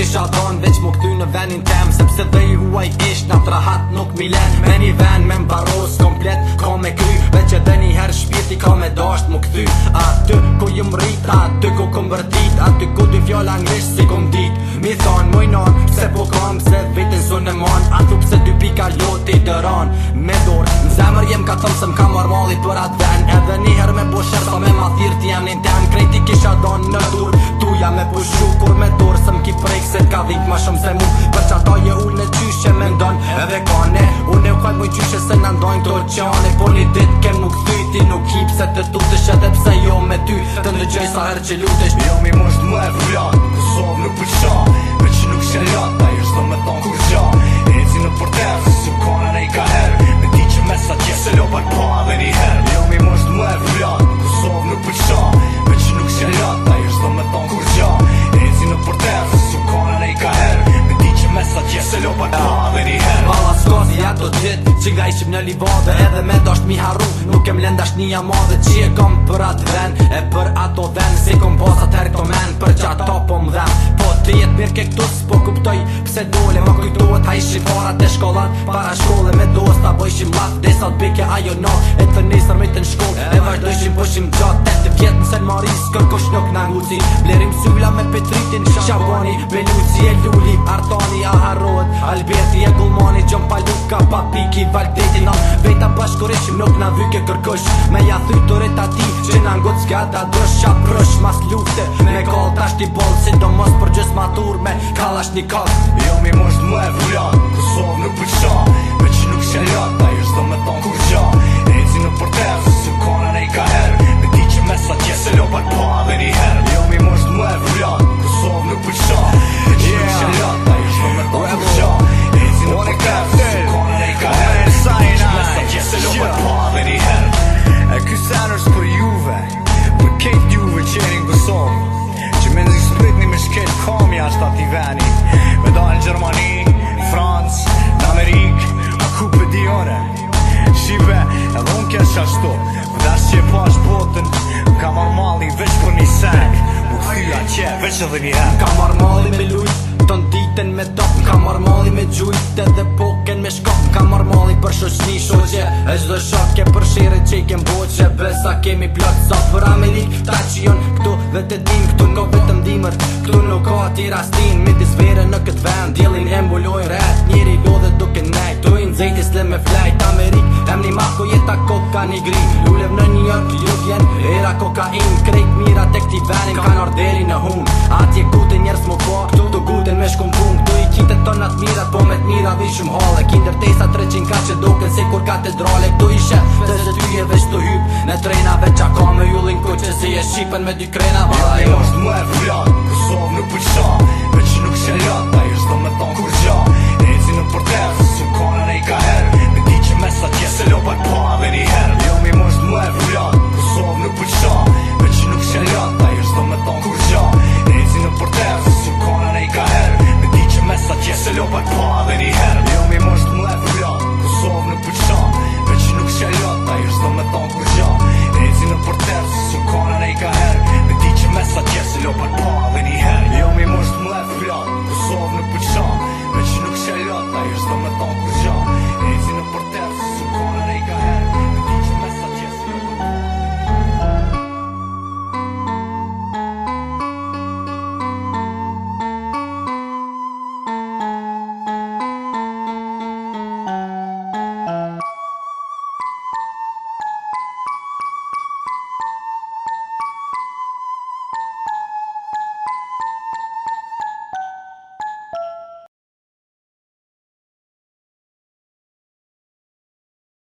kisha shatan veç më këty në venin tem Sepse dhe i huaj kisht në trahat nuk mi len Me një ven me mbaros komplet ka me kry Veq e dhe një herë shpirti ka me dasht më këty Aty ku ju më rrit, aty ku ku më vërtit Aty ku dy fjolla nglesh si ku më dit Mi thonë moj nan, se po kam se vitin zonë e man A pse dy pika loti dëran me dorë Në zemër jem ka thëmë se më kam armalit për atë ven Edhe një herë me bosher po sa me ma thirti jem një ten Krejti kisha don në dur ja me pushu Kur me dorë se m'ki prejkë se t'ka dhikë ma shumë se mu Për qa ta je ullë në qysh me ndonë edhe kane Unë e kaj mujë qyshe se në ndonjë të oqane Po një ditë kem nuk ty, ti nuk hip se të tutësh edhe pse jo me ty Të në gjëj sa herë që lutësh Jo mi mështë më e vratë, kësovë nuk përqa Për që nuk shë ratë, ta jështë dhe me tonë kërqa E në përtefë, si ishim në livadë Edhe me dasht mi harru Nuk kem lend asht një madhe Qi e kom për atë ven E për ato ven Si kom posa të herë këto men Për që ato po më dhem Po të jetë mirë ke këtus Po kuptoj pse dole Më po kujtuat ha i para të shkollat Para shkolle me dosta Ta bëjshim laf Dhe sa të bike ajo no E të nisër me të në shkoll E vazhdojshim gjatë sen maris kur kush nuk në huti blerim subla me petritin shaboni beluci e luli artoni a harrot albeti e gumoni jom pa luka pa piki valdeti no veta bashkoresh nuk në vyke kërkosh me ja thytore ta ti në na ngot skata do sha prosh mas lufte me kol tash ti Si do mos por me turme kallash nikos jo mi mos e vjon që veç edhe një herë Ka marrë mali me lujt, të ditën me top Ka marrë mali me gjujt, edhe poken me shkop Ka marrë mali për shoqni shoqje E gjdo shok ke për shire që i kem boqe Besa kemi plot, sa për amelik Ta që jonë këtu dhe të din Këtu ka vetëm dimër, këtu nuk ka ati rastin Me disvere në këtë vend, djelin e mbulojnë rrët Njeri do dhe duke nejt, tu i nëzitis dhe me flejt Amerik Em një mako jeta koka një gri Lulev në një jërë kjo kjen Era kokain in krejt mira të këti venin Ka nër në hun Ati e kute njerës më po Këtu të kute me shkum pun Këtu i kinte tonat mirat Po me të mirat vi shumë hale Kinder tesa 300 ka që doken Se kur katedrale Këtu i shet Dhe se ty e veç të hyp Në trena veç a ka me jullin Ko që si e shqipen me dy krena Ma da e osht mu e vrjat Kusov nuk përsha Veq nuk shenjat Ta i shto me tonë kur gja